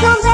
Don't